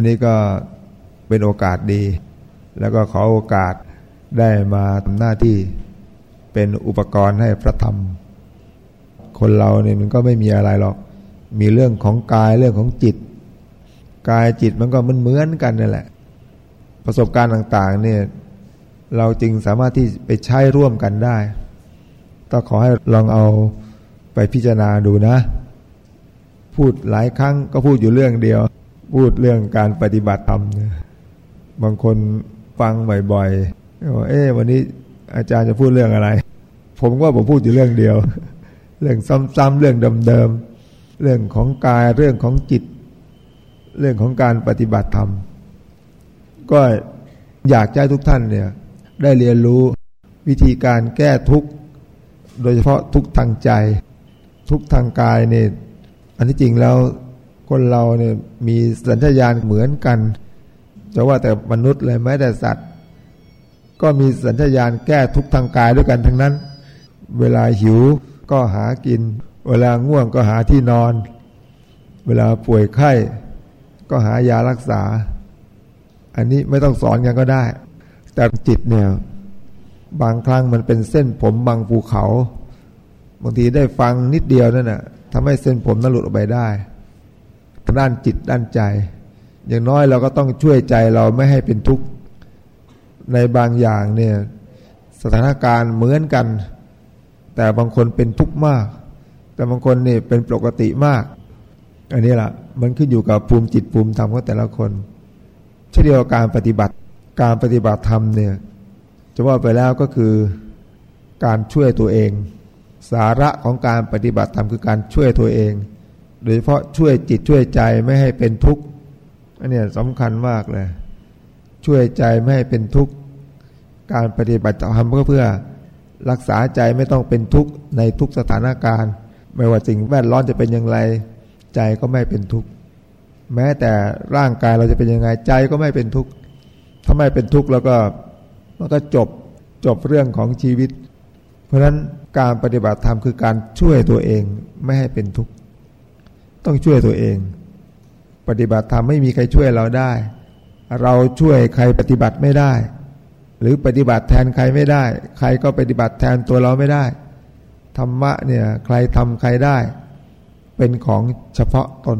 วันนี้ก็เป็นโอกาสดี แล้วก็ขอโอกาสได้มาทำหน้าที่เป็นอุปกรณ์ให้พระธรรม คนเราเนี่ยมันก็ไม่มีอะไรหรอก มีเรื่องของกายเรื่องของจิต กายจิตมันก็มันเหมือนกันนั่นแหละ ประสบการณ์ต่างๆเนี่ยเราจึงสามารถที่ไปใช้ร่วมกันได้ ต้องขอให้ลองเอาไปพิจารณาดูนะ พูดหลายครั้งก็พูดอยู่เรื่องเดียว พูดเรื่องการปฏิบัติธรรมบางคนฟังบ่อยๆว่าเอ๊ะวันนี้อาจารย์จะพูดเรื่องอะไร ผมว่าผมพูดอยู่เรื่องเดียว เรื่องซ้ำๆเรื่องเดิมๆเรื่องของกายเรื่องของจิต เรื่องของการปฏิบัติธรรม ก็อยากให้ทุกท่านเนี่ย ได้เรียนรู้วิธีการแก้ทุกข์โดยเฉพาะทุกทางใจ ทุกทางกายเนี่ยอันที่จริงแล้ว คนเราเนี่ยมีสัญชาตญาณเหมือนกันจะว่าแต่มนุษย์เลยแม้แต่สัตว์ ก็มีสัญชาตญาณแก้ทุกทางกายด้วยกันทั้งนั้น เวลาหิวก็หากิน เวลาง่วงก็หาที่นอน เวลาป่วยไข้ ก็หายารักษา อันนี้ไม่ต้องสอนกันก็ได้ แต่จิตเนี่ยบางครั้งมันเป็นเส้นผมบางภูเขา บางทีได้ฟังนิดเดียวนั่นน่ะทำให้เส้นผมนั้นหลุดออกไปได้ ด้านจิตด้านใจ อย่างน้อยเราก็ต้องช่วยใจเราไม่ให้เป็นทุกข์ในบางอย่างเนี่ยสถานการณ์เหมือนกัน แต่บางคนเป็นทุกข์มาก แต่บางคนเนี่ยเป็นปกติมาก อันนี้แหละมันขึ้นอยู่กับภูมิจิตภูมิธรรมของแต่ละคนเช่นเดียวกับการปฏิบัติการปฏิบัติธรรมเนี่ยจะว่าไปแล้วก็คือการช่วยตัวเอง สาระของการปฏิบัติธรรมคือการช่วยตัวเอง โดยเฉพาะช่วยจิตช่วยใจไม่ให้เป็นทุกข์อันนี้สำคัญมากเลย ช่วยใจไม่ให้เป็นทุกข์การปฏิบัติธรรมก็เพื่อรักษาใจไม่ต้องเป็นทุกข์ในทุกสถานการณ์ ไม่ว่าสิ่งแวดล้อมจะเป็นอย่างไร ใจก็ไม่เป็นทุกข์แม้แต่ร่างกายเราจะเป็นยังไงใจก็ไม่เป็นทุกข์ถ้าไม่เป็นทุกข์แล้วก็มันก็จบจบเรื่องของชีวิต เพราะฉะนั้นการปฏิบัติธรรมคือการช่วยตัวเองไม่ให้เป็นทุกข์ ต้องช่วยตัวเอง ปฏิบัติธรรมไม่มีใครช่วยเราได้ เราช่วยใครปฏิบัติไม่ได้ หรือปฏิบัติแทนใครไม่ได้ ใครก็ปฏิบัติแทนตัวเราไม่ได้ธรรมะเนี่ยใครทำใครได้ เป็นของเฉพาะตน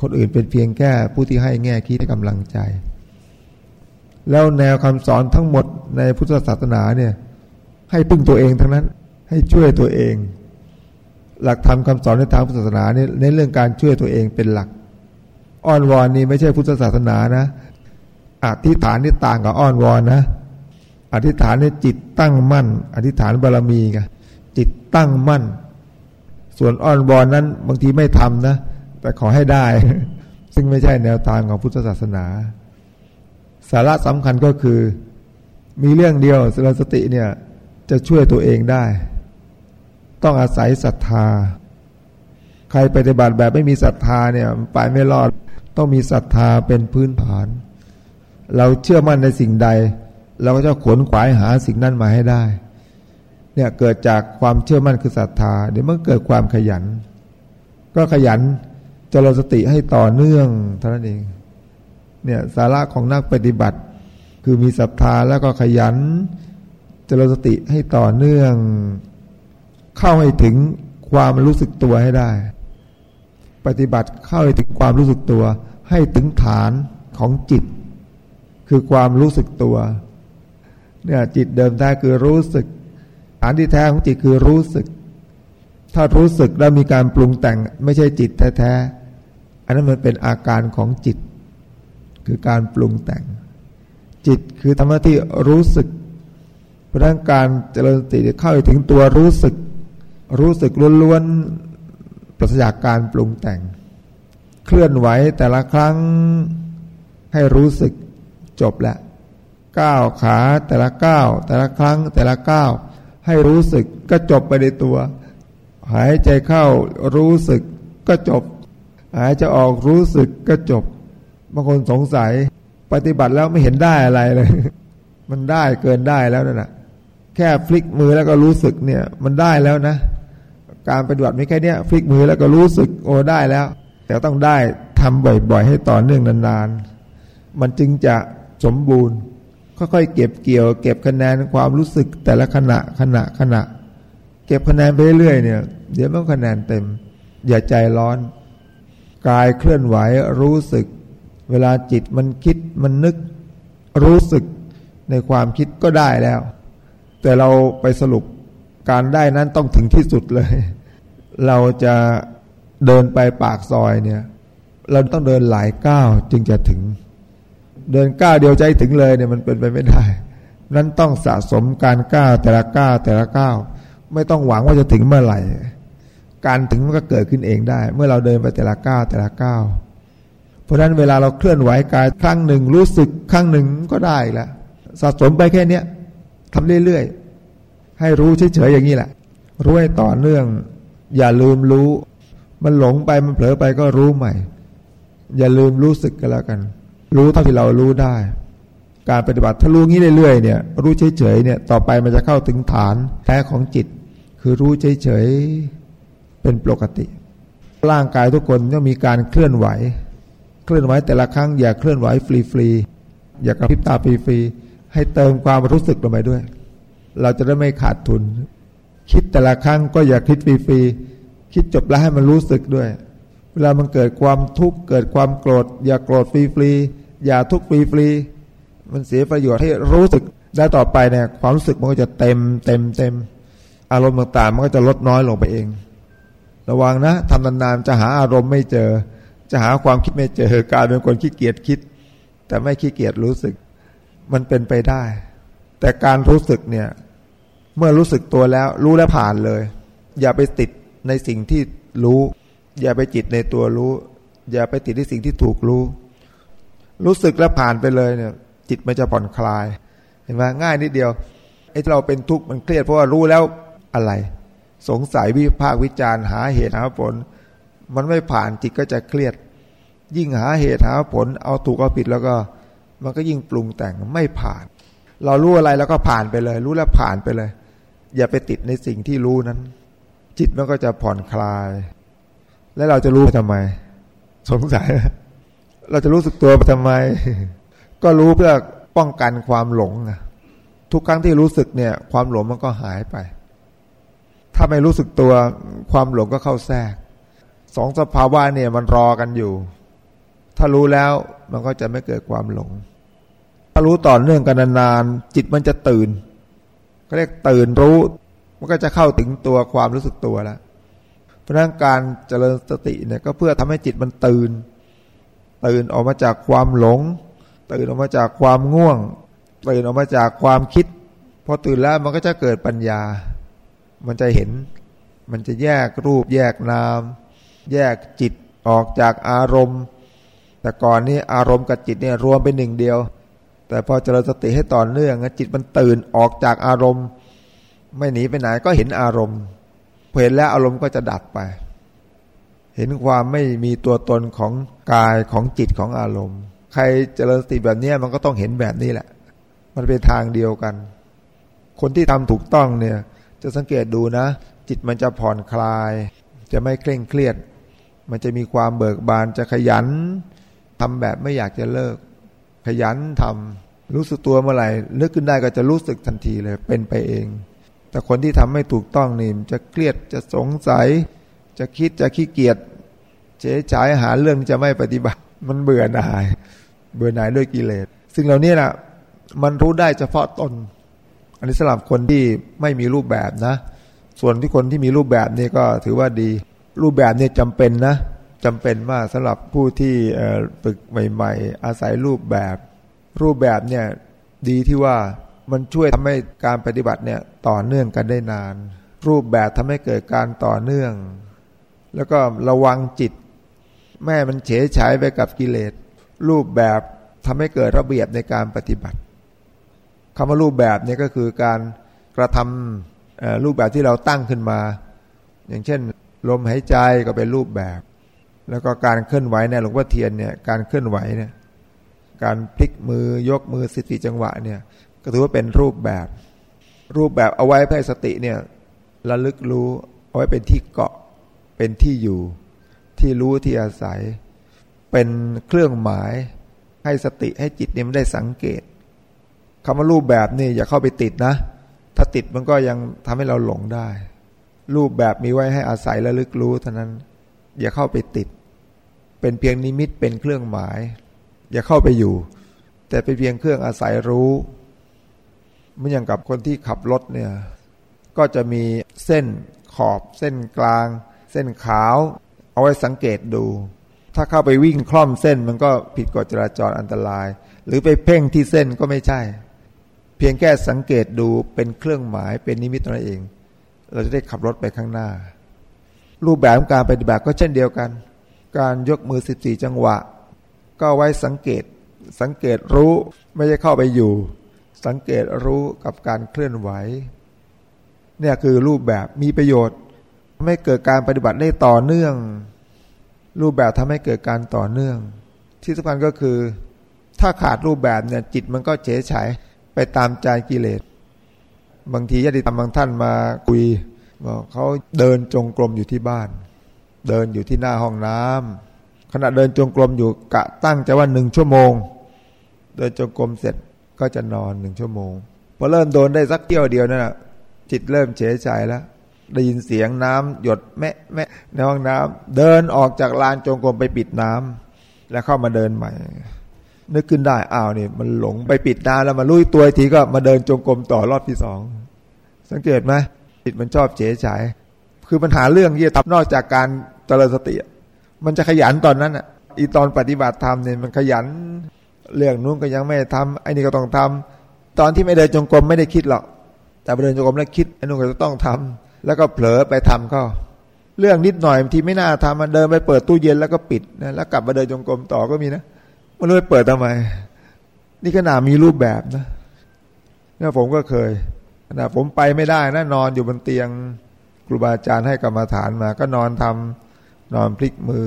คนอื่นเป็นเพียงแค่ผู้ที่ให้แง่คิดให้กำลังใจ แล้วแนวคำสอนทั้งหมดในพุทธศาสนาเนี่ยให้พึ่งตัวเองทั้งนั้นให้ช่วยตัวเอง หลักธรรมคาสอนในทางพุทธศาสนาเนี่ยในเรื่องการช่วยตัวเองเป็นหลัก อ้อนวอนนี่ไม่ใช่พุทธศาสนานะอธิษฐานนี่ต่างกับอ้อนวอนนะอธิษฐานนี่จิตตั้งมั่น อธิษฐานบารมีไงจิตตั้งมั่น ส่วนอ้อนวอนนั้นบางทีไม่ทำนะ แต่ขอให้ได้ ซึ่งไม่ใช่แนวทางของพุทธศาสนา สาระสำคัญก็คือ มีเรื่องเดียวสสติเนี่ยจะช่วยตัวเองได้ ต้องอาศัยศรัทธา ใครปฏิบัติแบบไม่มีศรัทธาเนี่ยไปไม่รอด ต้องมีศรัทธาเป็นพื้นฐาน เราเชื่อมั่นในสิ่งใด เราก็จะขวนขวายหาสิ่งนั้นมาให้ได้ เนี่ยเกิดจากความเชื่อมั่นคือศรัทธา เดี๋ยวมันเกิดความขยัน ก็ขยันจริญสติให้ต่อเนื่องเท่านั้นเอง เนี่ยสาระของนักปฏิบัติ คือมีศรัทธาแล้วก็ขยันจริญสติให้ต่อเนื่อง เข้าให้ถึงความรู้สึกตัวให้ได้ ปฏิบัติเข้าให้ถึงความรู้สึกตัว ให้ถึงฐานของจิต คือความรู้สึกตัวเนี่ยจิตเดิมแท้คือรู้สึกฐานที่แท้ของจิตคือรู้สึก ถ้ารู้สึกแล้วมีการปรุงแต่งไม่ใช่จิตแท้ๆอันนั้นมันเป็นอาการของจิต คือการปรุงแต่ง จิตคือธรรมะที่รู้สึกเพราะนั้นการเจริญสติเข้าถึงตัวรู้สึก รู้สึกล้วนๆปราศจากการปรุงแต่ง เคลื่อนไหวแต่ละครั้งให้รู้สึกจบแล้วก้าวขาแต่ละก้าวแต่ละครั้งแต่ละก้าวให้รู้สึกก็จบไปในตัว หายใจเข้ารู้สึกก็จบ หายใจออกรู้สึกก็จบบางคนสงสัยปฏิบัติแล้วไม่เห็นได้อะไรเลย มันได้เกินได้แล้วนั่นแหะแค่พลิกมือแล้วก็รู้สึกเนี่ย มันได้แล้วนะ การปฏิบัติไม่แค่นี้พลิกมือแล้วก็รู้สึกโอ้ได้แล้ว แต่ต้องได้ฐำบ่อยๆ ให้ต่อเนื่องนานๆ มันจึงจะสมบูรณ์ค่อยๆเก็บเกี่ยว เก็บคะแนนความรู้สึกแต่ละขณะขณะขณะ เก็บคะแนนไปเรื่อยๆเนี่ยเดี๋ยวมันคะแนนเต็ม อย่าใจร้อน กายเคลื่อนไหวรู้สึก เวลาจิตมันคิดมันนึกรู้สึกในความคิดก็ได้แล้ว แต่เราไปสรุปการได้นั้นต้องถึงที่สุดเลย เราจะเดินไปปากซอยเนี่ย เราต้องเดินหลายก้าวจึงจะถึง เดินก้าวเดียวใจถึงเลยเนี่ยมันเป็นไปไม่ได้ นั้นต้องสะสมการก้าวแต่ละก้าวแต่ละก้าวไม่ต้องหวังว่าจะถึงเมื่อไหร่ การถึงมันก็เกิดขึ้นเองได้ เมื่อเราเดินไปแต่ละก้าวแต่ละก้าวเพราะฉะนั้นเวลาเราเคลื่อนไหวกายครั้งหนึ่งรู้สึกครั้งหนึ่งก็ได้ล้วสะสมไปแค่เนี้ยทำเรื่อยๆให้รู้เฉยๆอย่างนี้แหละรู้ให้ต่อเนื่อง อย่าลืมรู้ มันหลงไปมันเผลอไปก็รู้ใหม่ อย่าลืมรู้สึกกันแล้วกัน รู้เท่าที่เรารู้ได้ การปฏิบัติถ้ารู้งี้เรื่อยๆเนี่ย รู้เฉยๆเนี่ย ต่อไปมันจะเข้าถึงฐานแท้ของจิต คือรู้เฉยๆเป็นปกติ ร่างกายทุกคนต้องมีการเคลื่อนไหว เคลื่อนไหวแต่ละครั้งอย่าเคลื่อนไหวฟรีๆอย่ากระพริบตาฟรีๆให้เติมความรู้สึกลงไปด้วย เราจะได้ไม่ขาดทุน คิดแต่ละครั้งก็อย่าคิดฟรีๆคิดจบแล้วให้มันรู้สึกด้วย เวลามันเกิดความทุกข์เกิดความโกรธ อย่าโกรธฟรีๆอย่าทุกข์ฟรีๆมันเสียประโยชน์ให้รู้สึกได้ต่อไปเนี่ยความรู้สึกมันก็จะเต็มเต็มเต็มอารมณ์ต่างๆ มันก็จะลดน้อยลงไปเอง ระวังนะทำนานๆจะหาอารมณ์ไม่เจอ จะหาความคิดไม่เจอกลายเป็นคนขี้เกียจคิด แต่ไม่ขี้เกียจรู้สึก มันเป็นไปได้ แต่การรู้สึกเนี่ย เมื่อรู้สึกตัวแล้ว รู้แล้วผ่านเลย อย่าไปติดในสิ่งที่รู้ อย่าไปจิตในตัวรู้ อย่าไปติดในสิ่งที่ถูกรู้ รู้สึกแล้วผ่านไปเลยเนี่ย จิตมันจะผ่อนคลาย เห็นไหมง่ายนิดเดียวไอ้เราเป็นทุกข์มันเครียดเพราะว่ารู้แล้วอะไร สงสัยวิพากวิจารณ์หาเหตุหาผล มันไม่ผ่านจิตก็จะเครียด ยิ่งหาเหตุหาผล เอาถูกเอาผิดแล้วก็ มันก็ยิ่งปรุงแต่งไม่ผ่าน เรารู้อะไรแล้วก็ผ่านไปเลย รู้แล้วผ่านไปเลย อย่าไปติดในสิ่งที่รู้นั้น จิตมันก็จะผ่อนคลาย และเราจะรู้ทำไม สงสัย เราจะรู้สึกตัวไปทำไม ก็รู้เพื่อป้องกันความหลงทุกครั้งที่รู้สึกเนี่ย ความหลงมันก็หายไป ถ้าไม่รู้สึกตัว ความหลงก็เข้าแทรกสองสภาวะเนี่ยมันรอกันอยู่ ถ้ารู้แล้วมันก็จะไม่เกิดความหลง ถ้ารู้ต่อเนื่องกันนานๆจิตมันจะตื่น ก็เรียกตื่นรู้ มันก็จะเข้าถึงตัวความรู้สึกตัวแล้วเพราะนั้นการเจริญสติเนี่ยก็เพื่อทำให้จิตมันตื่น ตื่นออกมาจากความหลง ตื่นออกมาจากความง่วง ตื่นออกมาจากความคิดพอตื่นแล้วมันก็จะเกิดปัญญา มันจะเห็น มันจะแยกรูป แยกนาม แยกจิตออกจากอารมณ์ แต่ก่อนนี้อารมณ์กับจิตเนี่ยรวมเป็นหนึ่งเดียว แต่พอเจริญสติให้ต่อเนื่องจิตมันตื่นออกจากอารมณ์ ไม่หนีไปไหนก็เห็นอารมณ์เห็นแล้วอารมณ์ก็จะดับไป เห็นความไม่มีตัวตนของกายของจิตของอารมณ์ ใครเจริญสติแบบนี้มันก็ต้องเห็นแบบนี้แหละ มันเป็นทางเดียวกัน คนที่ทำถูกต้องเนี่ย จะสังเกตดูนะ จิตมันจะผ่อนคลาย จะไม่เคร่งเครียด มันจะมีความเบิกบานจะขยันทำแบบไม่อยากจะเลิก ขยันทำรู้สึกตัวเมื่อไหร่นึกขึ้นได้ก็จะรู้สึกทันทีเลย เป็นไปเอง แต่คนที่ทำไม่ถูกต้องนี่จะเครียดจะสงสัย จะคิดจะขี้เกียจเฉยฉายหาเรื่องจะไม่ปฏิบัติ มันเบื่อหน่าย เบื่อหน่ายด้วยกิเลสซึ่งเหล่านี้นะมันรู้ได้เฉพาะตน อันนี้สำหรับคนที่ไม่มีรูปแบบนะ ส่วนที่คนที่มีรูปแบบนี่ก็ถือว่าดี รูปแบบนี่จำเป็นนะ จำเป็นมากสำหรับผู้ที่ฝึกใหม่ ๆ อาศัยรูปแบบ รูปแบบเนี่ยดีที่ว่ามันช่วยทำให้การปฏิบัติเนี่ยต่อเนื่องกันได้นาน รูปแบบทำให้เกิดการต่อเนื่อง แล้วก็ระวังจิต แม่มันเฉยฉายไปกับกิเลส รูปแบบทำให้เกิดระเบียบในการปฏิบัติคำว่ารูปแบบเนี่ยก็คือการกระทำรูปแบบที่เราตั้งขึ้นมา อย่างเช่น ลมหายใจก็เป็นรูปแบบ แล้วก็การเคลื่อนไหวในหลวงพ่อเทียนเนี่ยการเคลื่อนไหวเนี่ยการพลิกมือยกมือสติจังหวะเนี่ยก็ถือว่าเป็นรูปแบบ รูปแบบเอาไว้ให้สติเนี่ยระลึกรู้เอาไว้เป็นที่เกาะเป็นที่อยู่ ที่รู้ที่อาศัย เป็นเครื่องหมายให้สติให้จิตเนี่ยมันได้สังเกตคำว่ารูปแบบนี่อย่าเข้าไปติดนะ ถ้าติดมันก็ยังทำให้เราหลงได้ รูปแบบมีไว้ให้อาศัยและลึกรู้เท่านั้น อย่าเข้าไปติด เป็นเพียงนิมิตเป็นเครื่องหมาย อย่าเข้าไปอยู่ แต่เป็นเพียงเครื่องอาศัยรู้เมืออย่างกับคนที่ขับรถเนี่ยก็จะมีเส้นขอบ เส้นกลาง เส้นขาว เอาไว้สังเกตดู ถ้าเข้าไปวิ่งคล่อมเส้นมันก็ผิดกฎจราจรอันตราย หรือไปเพ่งที่เส้นก็ไม่ใช่ เพียงแค่สังเกตดูเป็นเครื่องหมายเป็นนิมิตนั่นเอง เราจะได้ขับรถไปข้างหน้า รูปแบบการปฏิบัติก็เช่นเดียวกัน การยกมือสิบสี่จังหวะ ก็ไว้สังเกต สังเกตรู้ไม่ใช่เข้าไปอยู่ สังเกตรู้กับการเคลื่อนไหว เนี่ยคือรูปแบบมีประโยชน์ ไม่เกิดการปฏิบัติได้ต่อเนื่อง รูปแบบทำให้เกิดการต่อเนื่อง ที่สำคัญก็คือ ถ้าขาดรูปแบบเนี่ยจิตมันก็เฉยเฉยไปตามใจกิเลส บางทีญาติธรรมบางท่านมาคุย บอกเขาเดินจงกรมอยู่ที่บ้าน เดินอยู่ที่หน้าห้องน้ำขณะเดินจงกรมอยู่กะตั้งใจว่าหนึ่งชั่วโมง เดินจงกรมเสร็จก็จะนอนหนึ่งชั่วโมงพอเริ่มโดนได้สักเที่ยวเดียวนั่นแหะจิตเริ่มเฉยใจแล้ว ได้ยินเสียงน้ำหยดแม่แม่ในห้องน้ำเดินออกจากลานจงกรมไปปิดน้ำแล้วเข้ามาเดินใหม่ นึกขึ้นได้อ้าวนี่มันหลงไปปิดน้ำแล้วมาลุยตัวทีก็มาเดินจงกรมต่อรอบที่สองสังเกตไหม จิตมันชอบเฉยใจคือปัญหาเรื่องที่จะทำนอกจากการเจริญสติ มันจะขยันตอนนั้นอะอีตอนปฏิบัติธรรมเนี่ยมันขยัน เรื่องนู้นก็ยังไม่ทำไอ้นี่ก็ต้องทำตอนที่ไม่เดินจงกรมไม่ได้คิดหรอกแต่เดินจงกรมแล้วคิดไอ้นุ่นก็จะต้องทำแล้วก็เผลอไปทำก็ เรื่องนิดหน่อยที่ไม่น่าทำมันเดินไปเปิดตู้เย็นแล้วก็ปิดนะแล้วกลับมาเดินจงกรมต่อก็มีนะมันเลยเปิดทำไม นี่ขนาดมีรูปแบบนะเนี่ยผมก็เคย นะผมไปไม่ได้นะนอนอยู่บนเตียงครูบาอาจารย์ให้กรรมาฐานมา ก็นอนทำนอนพลิกมือ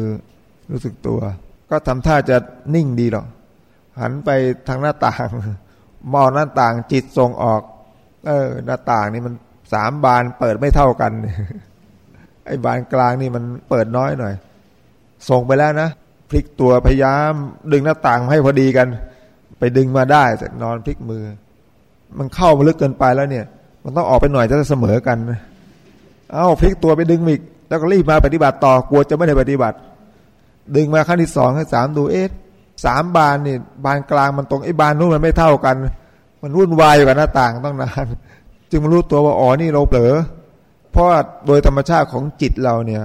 รู้สึกตัว ก็ทำท่าจะนิ่งดีหรอกหันไปทางหน้าต่างมองหน้าต่างจิตส่งออก เออ หน้าต่างนี่มันสามบานเปิดไม่เท่ากัน ไอ้บานกลางนี่มันเปิดน้อยหน่อย ส่งไปแล้วนะพลิกตัวพยายาม ดึงหน้าต่างให้พอดีกัน ไปดึงมาได้แต่นอนพลิกมือ มันเข้ามาลึกเกินไปแล้วเนี่ย มันต้องออกไปหน่อยจะเสมอกันเอาพลิกตัวไปดึงมิกแล้วก็รีบมาปฏิบัติต่อกลัวจะไม่ได้ปฏิบัติ ดึงมาขั้นที่สองขั้นสามดูเอ๊ะสามบานนี่บานกลางมันตรงไอ้บานนู้นมันไม่เท่ากัน มันวุ่นวายอยู่กับหน้าต่างต้องนานจึงมารู้ตัวว่าอ๋อนี่เราเผลอเพราะโดยธรรมชาติของจิตเราเนี่ย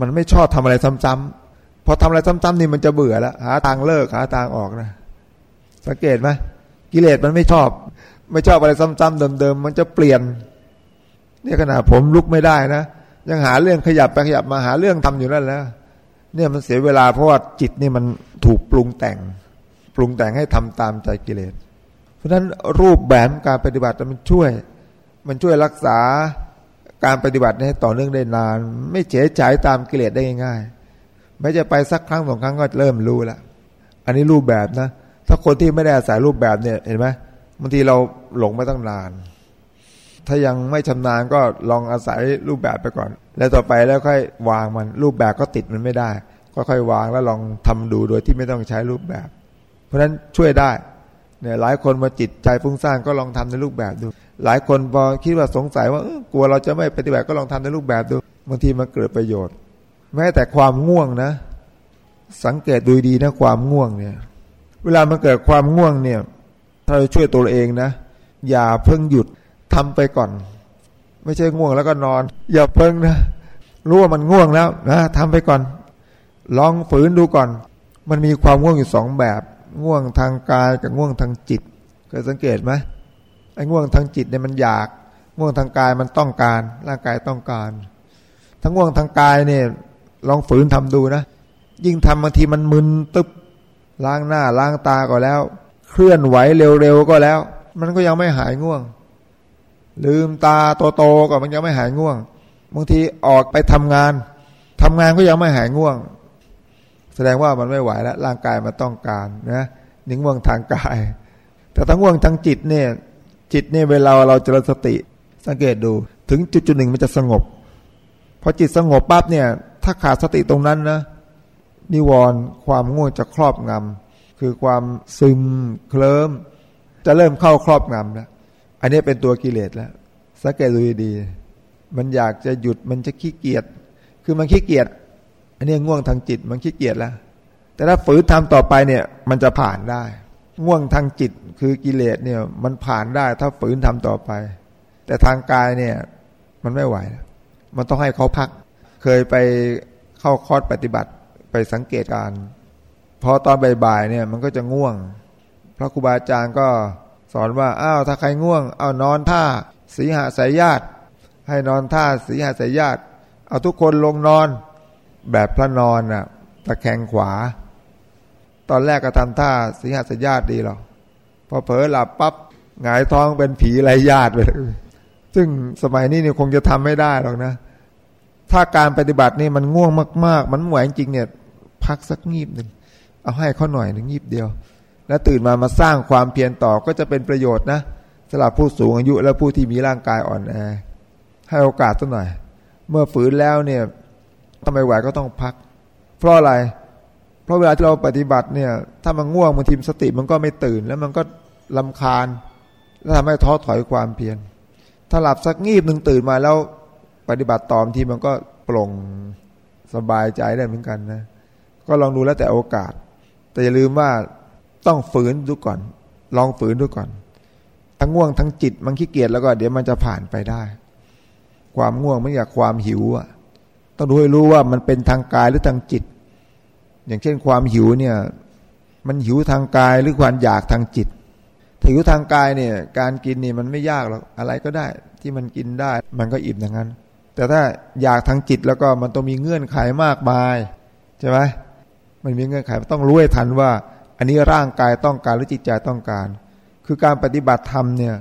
มันไม่ชอบทำอะไรซ้ำๆพอทำอะไรซ้ำๆนี่มันจะเบื่อแล้วหาทางเลิกหาทางออกนะสังเกตไหม กิเลสมันไม่ชอบ ไม่ชอบอะไรซ้ำๆเดิมๆมันจะเปลี่ยนเนี่ยขนาดผมลุกไม่ได้นะยังหาเรื่องขยับไปขยับมาหาเรื่องทำอยู่นั่นแล้วเนี่ยมันเสียเวลาเพราะว่าจิตนี่มันถูกปรุงแต่ง ปรุงแต่งให้ทำตามใจกิเลส เพราะฉะนั้นรูปแบบการปฏิบัติมันช่วย มันช่วยรักษาการปฏิบัติให้ต่อเนื่องได้นาน ไม่เฉยฉายตามกิเลสได้ง่ายๆไม่จะไปสักครั้งสองครั้งก็เริ่มรู้ละอันนี้รูปแบบนะ ถ้าคนที่ไม่ได้อาศัยรูปแบบเนี่ยเห็นไหมบางทีเราหลงมาตั้งนาน ถ้ายังไม่ชำนาญก็ลองอาศัยรูปแบบไปก่อน แล้วต่อไปแล้วค่อยวางมันรูปแบบก็ติดมันไม่ได้ ก็ค่อยวางแล้วลองทำดูโดยที่ไม่ต้องใช้รูปแบบ เพราะฉะนั้นช่วยได้เนี่ยหลายคนมาจิตใจฟุ้งซ่านก็ลองทำในรูปแบบดู หลายคนพอคิดว่าสงสัยว่ากลัวเราจะไม่ปฏิบัติก็ลองทำในรูปแบบดูบางทีมันเกิดประโยชน์ แม้แต่ความง่วงนะ สังเกตดูดีนะความง่วงเนี่ย เวลามันเกิดความง่วงเนี่ย ถ้าเราช่วยตัวเองนะ อย่าเพิ่งหยุดทำไปก่อน ไม่ใช่ง่วงแล้วก็นอน อย่าเพิ่งนะรู้ว่ามันง่วงแล้วนะทำไปก่อน ลองฝืนดูก่อน มันมีความง่วงอยู่สองแบบ ง่วงทางกายกับง่วงทางจิตเคยสังเกตไหมไอ้ง่วงทางจิตเนี่ยมันอยาก ง่วงทางกายมันต้องการ ร่างกายต้องการ ทั้งง่วงทางกายเนี่ย ลองฝืนทำดูนะยิ่งทำบางทีมันมึนตึบ ล้างหน้าล้างตาก็แล้ว เคลื่อนไหวเร็วๆก็แล้ว มันก็ยังไม่หายง่วง ลืมตาโตๆก็มันยังไม่หายง่วงบางทีออกไปทำงานทำงานก็ยังไม่หายง่วง แสดงว่ามันไม่ไหวแล้วร่างกายมันต้องการนะนิ่งว่วงทางกาย แต่ทั้งว่วงทางจิตเนี่ย จิตเนี่ยเวลาเราเจริญสติ สังเกตดู ถึงจุดจุดหนึ่งมันจะสงบพอจิตสงบปั๊บเนี่ย ถ้าขาดสติตรงนั้นนะ นิวรณ์ความง่วงจะครอบงำคือความซึมเคลิ้มจะเริ่มเข้าครอบงำแล้วอันนี้เป็นตัวกิเลสแล้วสังเกตดูดีมันอยากจะหยุดมันจะขี้เกียจคือมันขี้เกียจอันนี้ง่วงทางจิตมันขี้เกียจแล้ว แต่ถ้าฝืนทำต่อไปเนี่ย มันจะผ่านได้ ง่วงทางจิตคือกิเลสเนี่ย มันผ่านได้ถ้าฝืนทำต่อไป แต่ทางกายเนี่ย มันไม่ไหว มันต้องให้เขาพัก เคยไปเข้าคอร์สปฏิบัติ ไปสังเกตการ พอตอนบ่ายๆเนี่ยมันก็จะง่วง พระครูบาอาจารย์ก็สอนว่าอ้าวถ้าใครง่วง เอานอนท่าสีหาสายญาติ ให้นอนท่าสีหาสายญาติเอาทุกคนลงนอน แบบพระนอนน่ะตะแคงขวา ตอนแรกก็ทำท่าสีหาสายญาติดีหรอกพอเผลอหลับปั๊บหงายท้องเป็นผีไรญาติไปซึ่งสมัยนี้เนี่ยคงจะทำไม่ได้หรอกนะถ้าการปฏิบัตินี่มันง่วงมาก ๆ มันหมวยจริงเนี่ย พักสักงีบหนึ่งเอาให้เขาหน่อยหนึ่งงีบเดียว แล้วตื่นมามาสร้างความเพียรต่อก็จะเป็นประโยชน์นะสำหรับผู้สูงอายุและผู้ที่มีร่างกายอ่อนแอให้โอกาสสักหน่อย เมื่อฝืนแล้วเนี่ยทำไมไหวก็ต้องพัก เพราะอะไร เพราะเวลาที่เราปฏิบัติเนี่ย ถ้ามันง่วงบางทีสติมันก็ไม่ตื่น แล้วมันก็ลำคาญ แล้วทำให้ท้อถอยความเพียรถ้าหลับสักงีบหนึ่งตื่นมาแล้วปฏิบัติต่อทีมันก็ปลงสบายใจได้เหมือนกันนะ ก็ลองดูแล้วแต่โอกาส แต่อย่าลืมว่าต้องฝืนดูก่อน ลองฝืนดูก่อน ทั้งง่วงทั้งจิตมันขี้เกียจแล้วก็เดี๋ยวมันจะผ่านไปได้ ความง่วงไม่อยากความหิวอะ ต้องดูให้รู้ว่ามันเป็นทางกายหรือทางจิต อย่างเช่นความหิวเนี่ย มันหิวทางกายหรือความอยากทางจิตถ้าหิวทางกายเนี่ย การกินนี่มันไม่ยากหรอกอะไรก็ได้ ที่มันกินได้ มันก็อิ่มอย่างนั้น แต่ถ้าอยากทางจิตแล้วก็มันต้องมีเงื่อนไขมากมายใช่ไหม มันมีเงื่อนไขต้องรู้ให้ทันว่า อันนี้ร่างกายต้องการหรือจิตใจต้องการ คือการปฏิบัติธรรมเนี่ย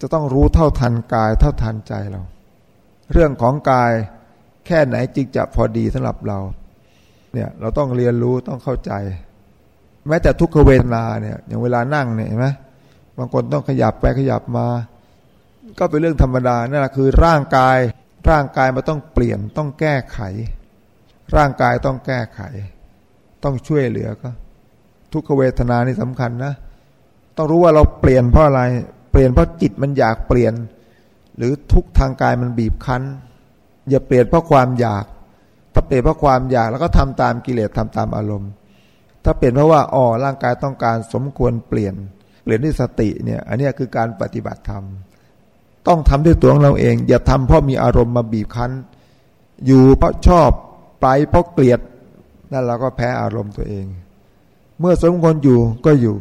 จะต้องรู้เท่าทันกายเท่าทันใจเรา เรื่องของกายแค่ไหนจึงจะพอดีสำหรับเราเนี่ยเราต้องเรียนรู้ต้องเข้าใจ แม้แต่ทุกขเวทนาเนี่ยอย่างเวลานั่งเนี่ยเห็นไหมบางคนต้องขยับไปขยับมา ก็เป็นเรื่องธรรมดานั่นแหละคือร่างกายร่างกายมันต้องเปลี่ยนต้องแก้ไข ร่างกายต้องแก้ไข ต้องช่วยเหลือก็ ทุกขเวทนานี่สำคัญนะ ต้องรู้ว่าเราเปลี่ยนเพราะอะไร เปลี่ยนเพราะจิตมันอยากเปลี่ยน หรือทุกทางกายมันบีบคั้น อย่าเปลี่ยนเพราะความอยาก ถ้าเปลี่ยนเพราะความอยากแล้วก็ทำตามกิเลสทำตามอารมณ์ ถ้าเปลี่ยนเพราะว่าอ๋อร่างกายต้องการสมควรเปลี่ยน เปลี่ยนด้วยสติเนี่ย อันนี้คือการปฏิบัติธรรม ต้องทำด้วยตัวของเราเอง อย่าทำเพราะมีอารมณ์มาบีบคั้น อยู่เพราะชอบไปเพราะเกลียด นั่นเราก็แพ้อารมณ์ตัวเอง เมื่อสมควรอยู่ก็อยู่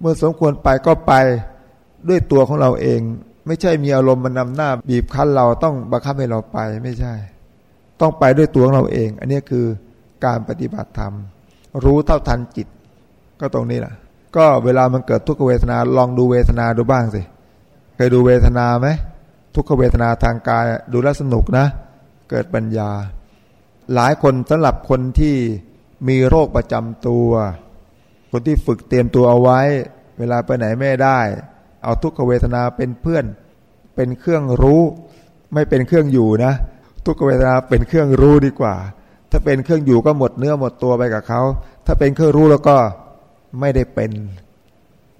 เมื่อสมควรไปก็ไปด้วยตัวของเราเอง ไม่ใช่มีอารมณ์มันนำหน้า บีบคั้นเราต้องบังคับให้เราไปไม่ใช่ ต้องไปด้วยตัวของเราเอง อันนี้คือการปฏิบัติธรรม รู้เท่าทันจิต ก็ตรงนี้แหละก็เวลามันเกิดทุกขเวทนาลองดูเวทนาดูบ้างสิเคยดูเวทนาไหมทุกขเวทนาทางกายดูแลสนุกนะ เกิดปัญญา หลายคนสำหรับคนที่มีโรคประจำตัว คนที่ฝึกเตรียมตัวเอาไว้ เวลาไปไหนไม่ได้ เอาทุกขเวทนาเป็นเพื่อน เป็นเครื่องรู้ ไม่เป็นเครื่องอยู่นะ ทุกขเวทนาเป็นเครื่องรู้ดีกว่า ถ้าเป็นเครื่องอยู่ก็หมดเนื้อหมดตัวไปกับเขาถ้าเป็นเครื่องรู้แล้วก็ไม่ได้เป็น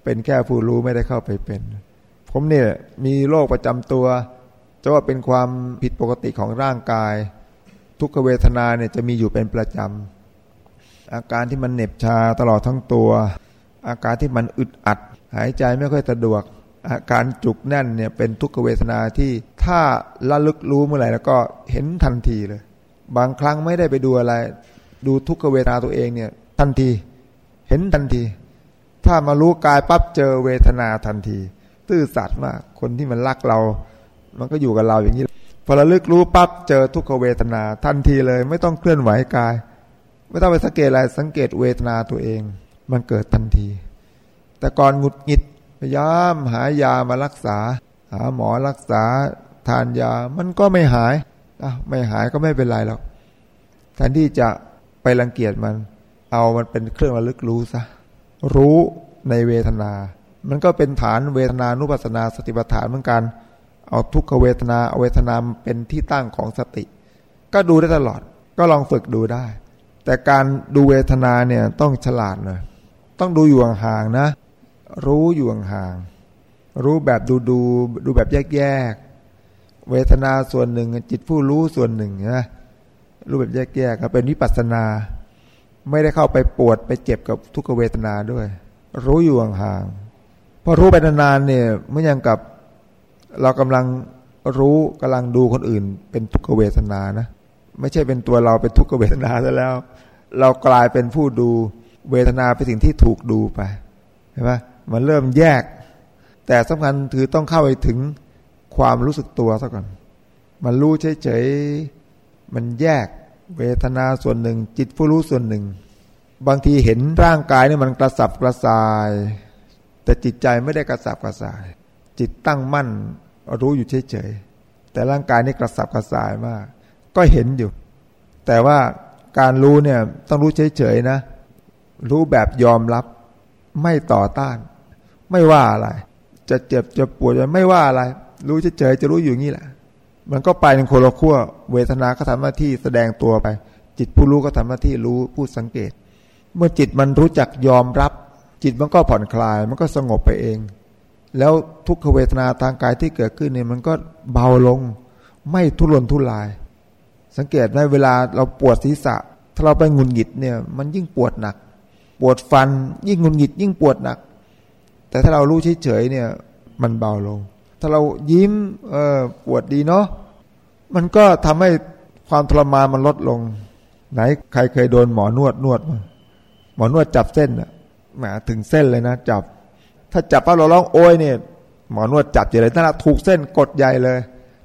เป็นแค่ผู้รู้ไม่ได้เข้าไปเป็น ผมเนี่ยมีโรคประจำตัวจะว่าเป็นความผิดปกติของร่างกาย ทุกขเวทนาเนี่ยจะมีอยู่เป็นประจำ อาการที่มันเหน็บชาตลอดทั้งตัว อาการที่มันอึดอัด หายใจไม่ค่อยสะดวก อาการจุกแน่นเนี่ยเป็นทุกขเวทนาที่ถ้าละลึกรู้เมื่อไหร่แล้วก็เห็นทันทีเลย บางครั้งไม่ได้ไปดูอะไร ดูทุกขเวทนาตัวเองเนี่ยทันที เห็นทันที ถ้ามารู้กายปั๊บเจอเวทนาทันที ตื้อสัตว์มากคนที่มันรักเรา มันก็อยู่กับเราอย่างนี้ พอระลึกรู้ปั๊บเจอทุกขเวทนา ทันทีเลยไม่ต้องเคลื่อนไหวกาย ไม่ต้องไปสังเกตอะไรสังเกตเวทนาตัวเอง มันเกิดทันที แต่ก่อนหงุดหงิดพยายามหายามารักษา หาหมอรักษาทานยามันก็ไม่หายอะไม่หายก็ไม่เป็นไรหรอกแทนที่จะไปรังเกียจมัน เอามันเป็นเครื่องระลึกรู้ซะรู้ในเวทนา มันก็เป็นฐานเวทนานุปัสนาสติปัฏฐานเหมือนกัน เอาทุกขเวทนาเอาเวทนาเป็นที่ตั้งของสติ ก็ดูได้ตลอด ก็ลองฝึกดูได้ แต่การดูเวทนาเนี่ยต้องฉลาดหน่อยต้องดูอยู่ห่างๆนะ รู้อยู่ห่างๆรู้แบบดูดูดูแบบแยกๆเวทนาส่วนหนึ่ง จิตผู้รู้ส่วนหนึ่งนะรู้แบบแยกๆก็เป็นวิปัสสนา ไม่ได้เข้าไปปวดไปเจ็บกับทุกเวทนาด้วย รู้อยู่ห่างๆพอรู้ไปนานๆเนี่ยเมื่อยังกับ เรากำลังรู้กำลังดูคนอื่น เป็นทุกขเวทนานะ ไม่ใช่เป็นตัวเราเป็นทุกขเวทนาซะแล้ว เรากลายเป็นผู้ดูเวทนาเป็นสิ่งที่ถูกดูไปเห็นไหมมันเริ่มแยก แต่สำคัญคือต้องเข้าไปถึงความรู้สึกตัวซะก่อน มันรู้เฉยๆมันแยกเวทนาส่วนหนึ่ง จิตผู้รู้ส่วนหนึ่ง บางทีเห็นร่างกายนี่มันกระสับกระส่าย แต่จิตใจไม่ได้กระสับกระส่าย จิตตั้งมั่นรู้อยู่เฉยๆ แต่ร่างกายนี่กระสับกระส่ายมาก ก็เห็นอยู่ แต่ว่าการรู้เนี่ยต้องรู้เฉยๆนะ รู้แบบยอมรับ ไม่ต่อต้าน ไม่ว่าอะไร จะเจ็บจะปวดจะไม่ว่าอะไร รู้เฉยๆจะรู้อยู่งี้แหละ มันก็ไปในโคละขั้วเวทนาก็ทำหน้าที่แสดงตัวไป จิตผู้รู้ก็ทำหน้าที่รู้ผู้สังเกต เมื่อจิตมันรู้จักยอมรับ จิตมันก็ผ่อนคลาย มันก็สงบไปเอง แล้วทุกขเวทนาทางกายที่เกิดขึ้นเนี่ยมันก็เบาลง ไม่ทุรนทุราย สังเกตไหมเวลาเราปวดศีรษะ ถ้าเราไปงุนหงิดเนี่ย มันยิ่งปวดหนัก ปวดฟัน ยิ่งงุนหงิด ยิ่งปวดหนัก แต่ถ้าเรารู้เฉยๆเนี่ย มันเบาลง ถ้าเรายิ้มเออปวดดีเนาะมันก็ทำให้ความทรมานมันลดลง ไหนใครเคยโดนหมอนวดนวดมาหมอนวดจับเส้นอะแหมถึงเส้นเลยนะจับ ถ้าจับป้าเราร้องโอยเนี่ยหมอนวดจับใหญ่เลยถ้าถูกเส้นกดใหญ่เลย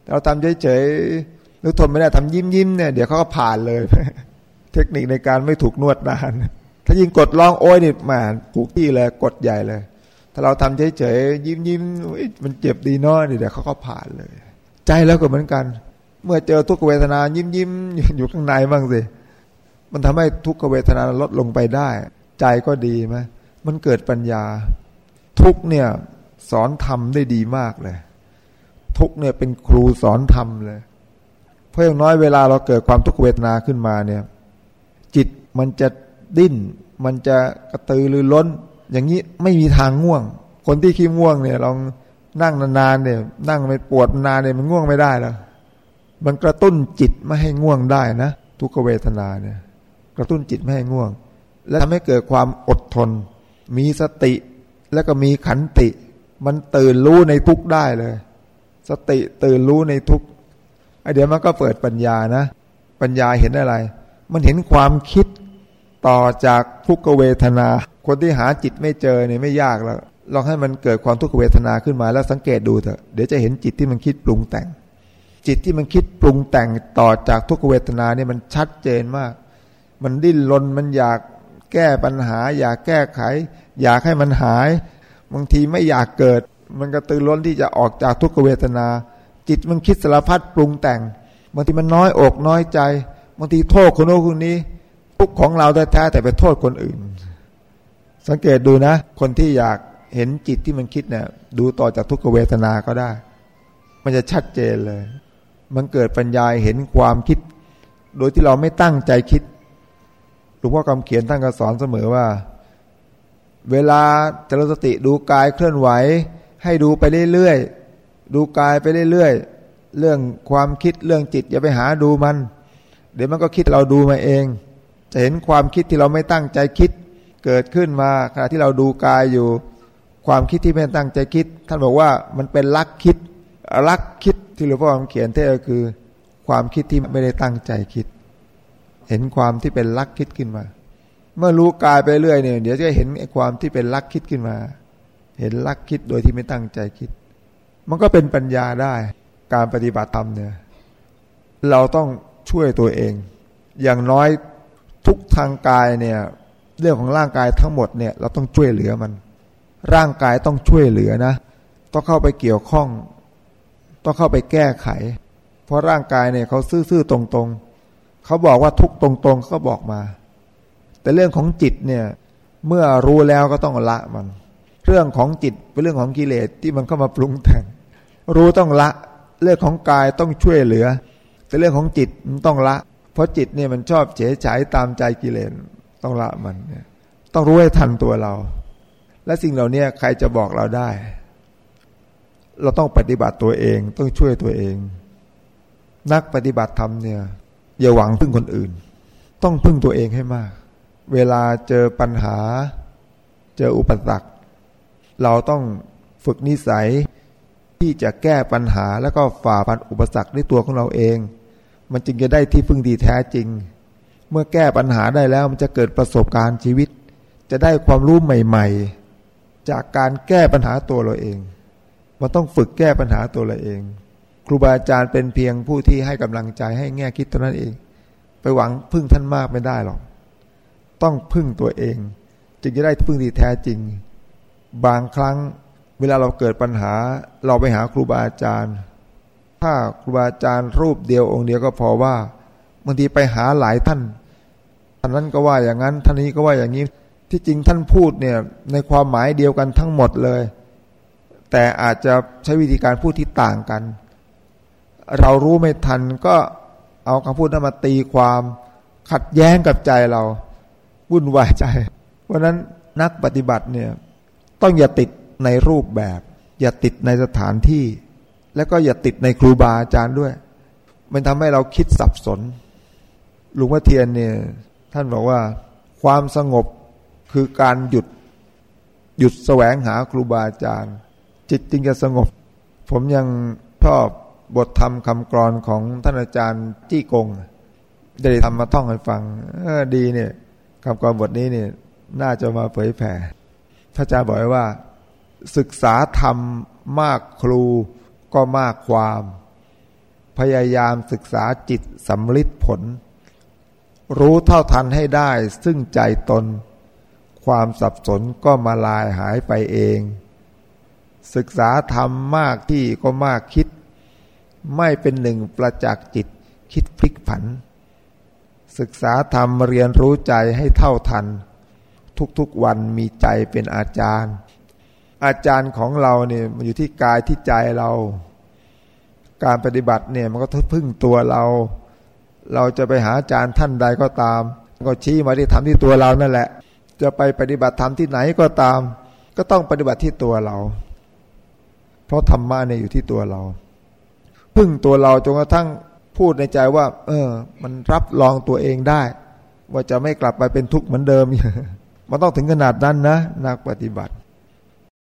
เราทำเฉยๆหรือทนไม่ได้ทำยิ้มยิ้มเนี่ยเดี๋ยวเขาก็ผ่านเลย เทคนิคในการไม่ถูกนวดนานถ้ายิ่งกดร้องโอ้ยนี่มาถูกที่เลยกดใหญ่เลย ถ้าเราทำเฉยๆยิ้มยิ้มมันเจ็บดีน้อยนี่เดี๋ยวเขาก็ผ่านเลย ใจแล้วก็เหมือนกัน เมื่อเจอทุกขเวทนายิ้มยิ้มอยู่ข้างในบ้างสิมันทำให้ทุกขเวทนาลดลงไปได้ ใจก็ดีไหมมันเกิดปัญญา ทุกเนี่ยสอนทำได้ดีมากเลย ทุกเนี่ยเป็นครูสอนทำเลย เพราะอย่างน้อยเวลาเราเกิดความทุกขเวทนาขึ้นมาเนี่ย จิตมันจะดิ้น มันจะกระตือรือร้น อย่างนี้ไม่มีทางง่วง คนที่ขี้ง่วงเนี่ยลองนั่งนานๆเนี่ย นั่งไม่ปวดนานเนี่ยมันง่วงไม่ได้แล้วมันกระตุ้นจิตไม่ให้ง่วงได้นะทุกเวทนาเนี่ย กระตุ้นจิตไม่ให้ง่วง และทำให้เกิดความอดทน มีสติ แล้วก็มีขันติ มันตื่นรู้ในทุกได้เลย สติตื่นรู้ในทุกไอเดี๋ยวมันก็เปิดปัญญานะ ปัญญาเห็นอะไร มันเห็นความคิดต่อจากทุกขเวทนา คนที่หาจิตไม่เจอเนี่ยไม่ยากแล้วลองให้มันเกิดความทุกขเวทนาขึ้นมาแล้วสังเกตดูเถอะเดี๋ยวจะเห็นจิตที่มันคิดปรุงแต่ง จิตที่มันคิดปรุงแต่งต่อจากทุกขเวทนาเนี่ยมันชัดเจนมาก มันดิ้นรนมันอยาก แก้ปัญหา อยากแก้ไข อยากให้มันหาย บางทีไม่อยากเกิด มันก็ตื่นล้นที่จะออกจากทุกขเวทนา จิตมันคิดสารพัดปรุงแต่ง บางทีมันน้อยอกน้อยใจ บางทีโทษคนโน้นคนนี้ทุกของเราแท้แต่ไปโทษคนอื่น สังเกตดูนะ คนที่อยากเห็นจิตที่มันคิดเนี่ยดูต่อจากทุกขเวทนาก็ได้ มันจะชัดเจนเลย มันเกิดปัญญาเห็นความคิด โดยที่เราไม่ตั้งใจคิด ลวงพ่อคำเขียนท่านก็สอนเสมอว่า เวลาจริญสติดูกายเคลื่อนไหว ให้ดูไปเรื่อยๆดูกายไปเรื่อยๆเรื่องความคิดเรื่องจิตอย่าไปหาดูมัน เดี๋ยวมันก็คิดเราดูมาเอง จะเห็นความคิดที่เราไม่ตั้งใจคิดเกิดขึ้นมาขณะที่เราดูกายอยู่ ความคิดที่ไม่ตั้งใจคิด ท่านบอกว่ามันเป็นลักคิดลักคิดที่หลวงพ่อคำเขียนเท่ก็คือ ความคิดที่ไม่ได้ตั้งใจคิด เห็นความที่เป็นลักคิดขึ้นมา เมื่อรู้กายไปเรื่อยเนี่ยเดี๋ยวจะเห็นความที่เป็นลักคิดขึ้นมา เห็นลักคิดโดยที่ไม่ตั้งใจคิด มันก็เป็นปัญญาได้ การปฏิบัติธรรมเนี่ย เราต้องช่วยตัวเอง อย่างน้อยทุกทางกายเนี่ย เรื่องของร่างกายทั้งหมดเนี่ยเราต้องช่วยเหลือมัน ร่างกายต้องช่วยเหลือนะ ต้องเข้าไปเกี่ยวข้อง ต้องเข้าไปแก้ไข เพราะร่างกายเนี่ยเขาซื่อๆตรงๆ เขาบอกว่าทุกตรงๆเขาบอกมา แต่เรื่องของจิตเนี่ย เมื่อรู้แล้วก็ต้องละมัน เรื่องของจิตเป็นเรื่องของกิเลสที่มันเข้ามาปรุงแต่ง รู้ต้องละ เรื่องของกายต้องช่วยเหลือ แต่เรื่องของจิตมันต้องละ เพราะจิตเนี่ยมันชอบเฉยฉายตามใจกิเลสต้องละมันเนี่ยต้องรู้ให้ทันตัวเรา และสิ่งเหล่านี้ใครจะบอกเราได้ เราต้องปฏิบัติตัวเองต้องช่วยตัวเอง นักปฏิบัติธรรมเนี่ย อย่าหวังพึ่งคนอื่น ต้องพึ่งตัวเองให้มาก เวลาเจอปัญหา เจออุปสรรคเราต้องฝึกนิสัยที่จะแก้ปัญหาแล้วก็ฝ่าฟันอุปสรรคด้วยตัวของเราเอง มันจึงจะได้ที่พึ่งดีแท้จริง เมื่อแก้ปัญหาได้แล้วมันจะเกิดประสบการณ์ชีวิต จะได้ความรู้ใหม่ ๆ จากการแก้ปัญหาตัวเราเอง มันต้องฝึกแก้ปัญหาตัวเราเอง ครูบาอาจารย์เป็นเพียงผู้ที่ให้กำลังใจให้แง่คิดเท่านั้นเอง ไปหวังพึ่งท่านมากไม่ได้หรอก ต้องพึ่งตัวเอง จึงจะได้พึ่งดีแท้จริง บางครั้งเวลาเราเกิดปัญหา เราไปหาครูบาอาจารย์ ถ้าครูบาอาจารย์รูปเดียวองค์เดียวก็พอว่าบางทีไปหาหลายท่านท่านนั้นก็ว่าอย่างนั้นท่านนี้ก็ว่าอย่างนี้ ที่จริงท่านพูดเนี่ยในความหมายเดียวกันทั้งหมดเลย แต่อาจจะใช้วิธีการพูดที่ต่างกัน เรารู้ไม่ทันก็เอาคำพูดนั้นมาตีความขัดแย้งกับใจเราวุ่นวายใจ เพราะนั้นนักปฏิบัติเนี่ยต้องอย่าติดในรูปแบบ อย่าติดในสถานที่ แล้วก็อย่าติดในครูบาอาจารย์ด้วย มันทำให้เราคิดสับสนหลวงพ่อเทียนเนี่ยท่านบอกว่าความสงบคือการหยุดหยุดแสวงหาครูบาอาจารย์ จิตจึงจะสงบ ผมยังชอบ บทธรรมคำกรอนของท่านอาจารย์จี้กง ได้ทำมาท่องให้ฟังออดีเนี่ยคำกรบทนี้เนี่ยน่าจะมาเผยแผ่พระอาจารย์บอกว่า ศึกษาธรรมมากครูก็มากความ พยายามศึกษาจิตสำลิดผล รู้เท่าทันให้ได้ซึ่งใจตน ความสับสนก็มาลายหายไปเอง ศึกษาธรรมมากที่ก็มากคิด ไม่เป็นหนึ่งประจักษ์จิตคิดพลิกผัน ศึกษาธรรมเรียนรู้ใจให้เท่าทัน ทุกๆวันมีใจเป็นอาจารย์ อาจารย์ของเราเนี่ยมันอยู่ที่กายที่ใจเรา การปฏิบัติเนี่ยมันก็พึ่งตัวเรา เราจะไปหาอาจารย์ท่านใดก็ตาม ก็ชี้มาที่ทำที่ตัวเรานั่นแหละ จะไปปฏิบัติธรรมที่ไหนก็ตาม ก็ต้องปฏิบัติที่ตัวเรา เพราะธรรมะเนี่ยอยู่ที่ตัวเรา พึ่งตัวเราจนกระทั่งพูดในใจว่า เออ มันรับรองตัวเองได้ ว่าจะไม่กลับไปเป็นทุกข์เหมือนเดิม มันต้องถึงขนาดนั้นนะ นักปฏิบัติ